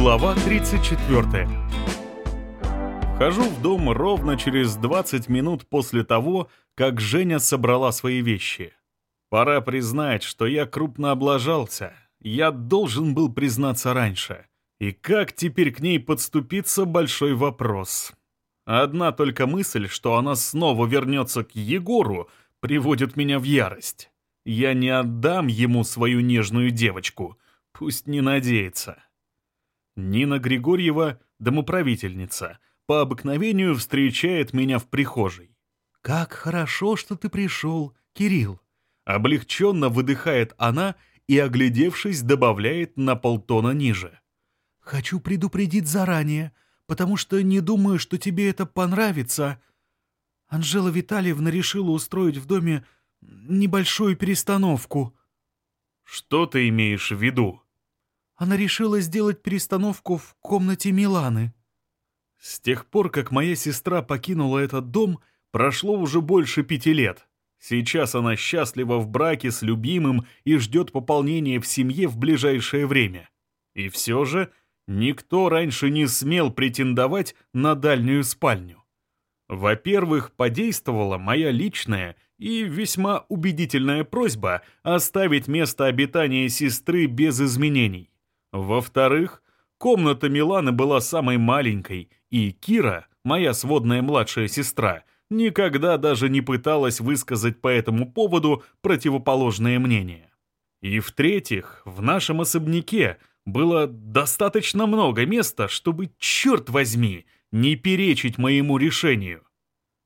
Глава 34. Вхожу в дом ровно через 20 минут после того, как Женя собрала свои вещи. Пора признать, что я крупно облажался. Я должен был признаться раньше. И как теперь к ней подступиться — большой вопрос. Одна только мысль, что она снова вернется к Егору, приводит меня в ярость. Я не отдам ему свою нежную девочку. Пусть не надеется. Нина Григорьева, домоправительница, по обыкновению встречает меня в прихожей. «Как хорошо, что ты пришел, Кирилл!» Облегченно выдыхает она и, оглядевшись, добавляет на полтона ниже. «Хочу предупредить заранее, потому что не думаю, что тебе это понравится. Анжела Витальевна решила устроить в доме небольшую перестановку». «Что ты имеешь в виду?» Она решила сделать перестановку в комнате Миланы. С тех пор, как моя сестра покинула этот дом, прошло уже больше пяти лет. Сейчас она счастлива в браке с любимым и ждет пополнения в семье в ближайшее время. И все же никто раньше не смел претендовать на дальнюю спальню. Во-первых, подействовала моя личная и весьма убедительная просьба оставить место обитания сестры без изменений. Во-вторых, комната Миланы была самой маленькой, и Кира, моя сводная младшая сестра, никогда даже не пыталась высказать по этому поводу противоположное мнение. И в-третьих, в нашем особняке было достаточно много места, чтобы, черт возьми, не перечить моему решению.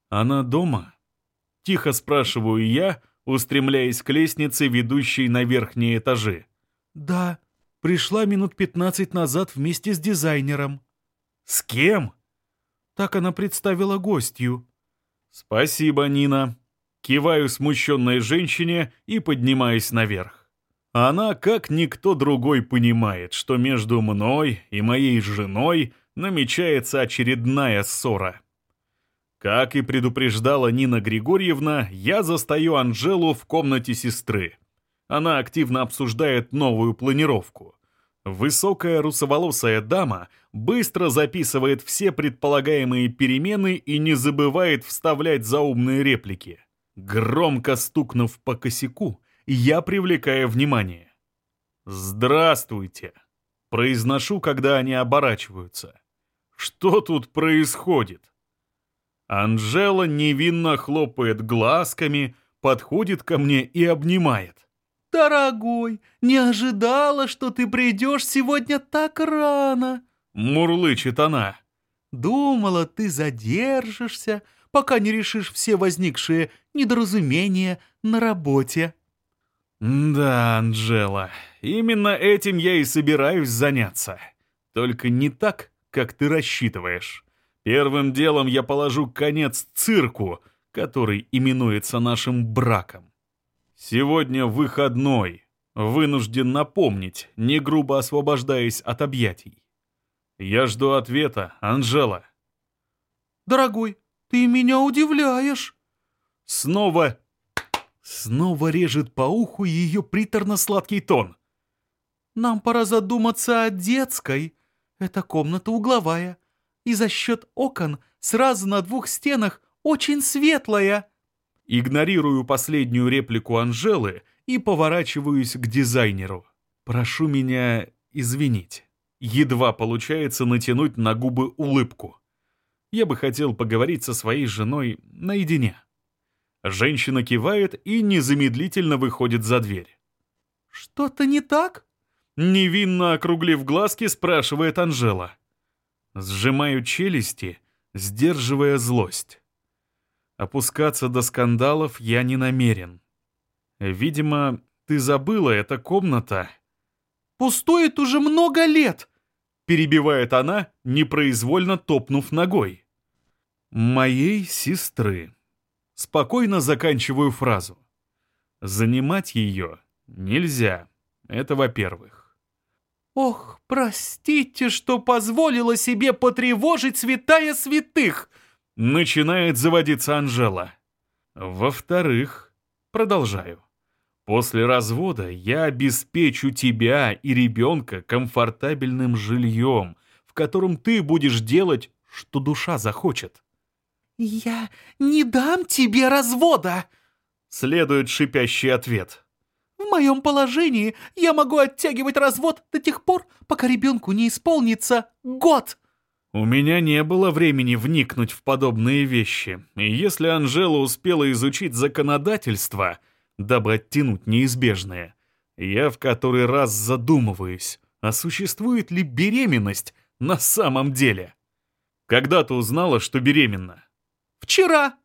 «Она дома?» — тихо спрашиваю я, устремляясь к лестнице, ведущей на верхние этажи. «Да», Пришла минут пятнадцать назад вместе с дизайнером. С кем? Так она представила гостью. Спасибо, Нина. Киваю смущенной женщине и поднимаюсь наверх. Она, как никто другой, понимает, что между мной и моей женой намечается очередная ссора. Как и предупреждала Нина Григорьевна, я застаю Анжелу в комнате сестры. Она активно обсуждает новую планировку. Высокая русоволосая дама быстро записывает все предполагаемые перемены и не забывает вставлять заумные реплики. Громко стукнув по косяку, я привлекаю внимание. «Здравствуйте!» Произношу, когда они оборачиваются. «Что тут происходит?» Анжела невинно хлопает глазками, подходит ко мне и обнимает. «Дорогой, не ожидала, что ты придешь сегодня так рано!» Мурлычет она. «Думала, ты задержишься, пока не решишь все возникшие недоразумения на работе». «Да, Анжела, именно этим я и собираюсь заняться. Только не так, как ты рассчитываешь. Первым делом я положу конец цирку, который именуется нашим браком. «Сегодня выходной», — вынужден напомнить, не грубо освобождаясь от объятий. «Я жду ответа, Анжела». «Дорогой, ты меня удивляешь». Снова... Снова режет по уху ее приторно-сладкий тон. «Нам пора задуматься о детской. Эта комната угловая, и за счет окон сразу на двух стенах очень светлая». Игнорирую последнюю реплику Анжелы и поворачиваюсь к дизайнеру. Прошу меня извинить. Едва получается натянуть на губы улыбку. Я бы хотел поговорить со своей женой наедине. Женщина кивает и незамедлительно выходит за дверь. «Что-то не так?» Невинно округлив глазки, спрашивает Анжела. Сжимаю челюсти, сдерживая злость. Опускаться до скандалов я не намерен. Видимо, ты забыла, эта комната... «Пустует уже много лет!» Перебивает она, непроизвольно топнув ногой. «Моей сестры». Спокойно заканчиваю фразу. Занимать ее нельзя. Это во-первых. «Ох, простите, что позволила себе потревожить святая святых!» Начинает заводиться Анжела. Во-вторых, продолжаю. После развода я обеспечу тебя и ребенка комфортабельным жильем, в котором ты будешь делать, что душа захочет. «Я не дам тебе развода!» Следует шипящий ответ. «В моем положении я могу оттягивать развод до тех пор, пока ребенку не исполнится год!» У меня не было времени вникнуть в подобные вещи, и если Анжела успела изучить законодательство, дабы оттянуть неизбежное, я в который раз задумываюсь, а существует ли беременность на самом деле? Когда ты узнала, что беременна? «Вчера!»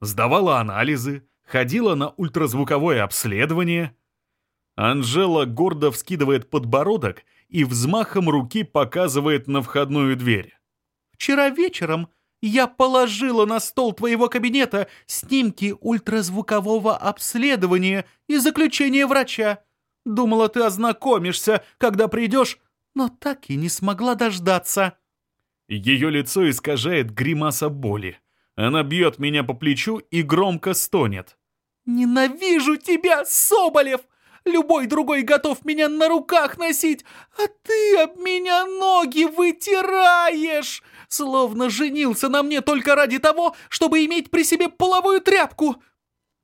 Сдавала анализы, ходила на ультразвуковое обследование. Анжела гордо вскидывает подбородок и взмахом руки показывает на входную дверь. Вчера вечером я положила на стол твоего кабинета снимки ультразвукового обследования и заключение врача. Думала, ты ознакомишься, когда придешь, но так и не смогла дождаться». Ее лицо искажает гримаса боли. Она бьет меня по плечу и громко стонет. «Ненавижу тебя, Соболев! Любой другой готов меня на руках носить, а ты об меня ноги вытираешь, словно женился на мне только ради того, чтобы иметь при себе половую тряпку.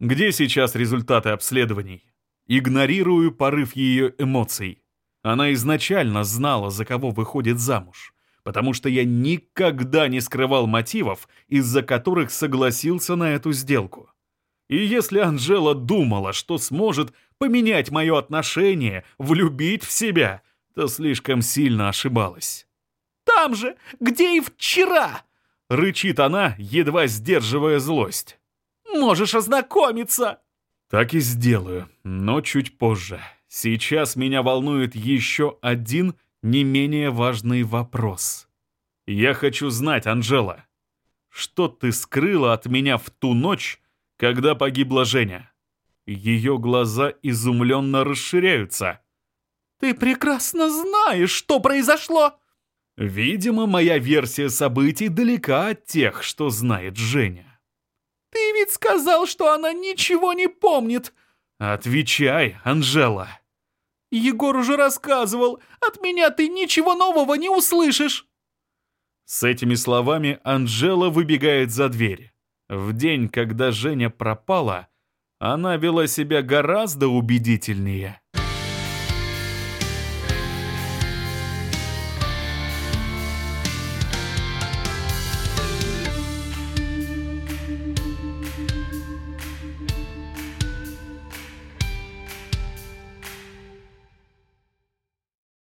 Где сейчас результаты обследований? Игнорирую порыв ее эмоций. Она изначально знала, за кого выходит замуж, потому что я никогда не скрывал мотивов, из-за которых согласился на эту сделку. И если Анжела думала, что сможет поменять мое отношение, влюбить в себя, то слишком сильно ошибалась. «Там же, где и вчера!» — рычит она, едва сдерживая злость. «Можешь ознакомиться!» «Так и сделаю, но чуть позже. Сейчас меня волнует еще один не менее важный вопрос. Я хочу знать, Анжела, что ты скрыла от меня в ту ночь, когда погибла Женя?» Ее глаза изумленно расширяются. «Ты прекрасно знаешь, что произошло!» Видимо, моя версия событий далека от тех, что знает Женя. «Ты ведь сказал, что она ничего не помнит!» «Отвечай, Анжела!» «Егор уже рассказывал, от меня ты ничего нового не услышишь!» С этими словами Анжела выбегает за дверь. В день, когда Женя пропала, она вела себя гораздо убедительнее.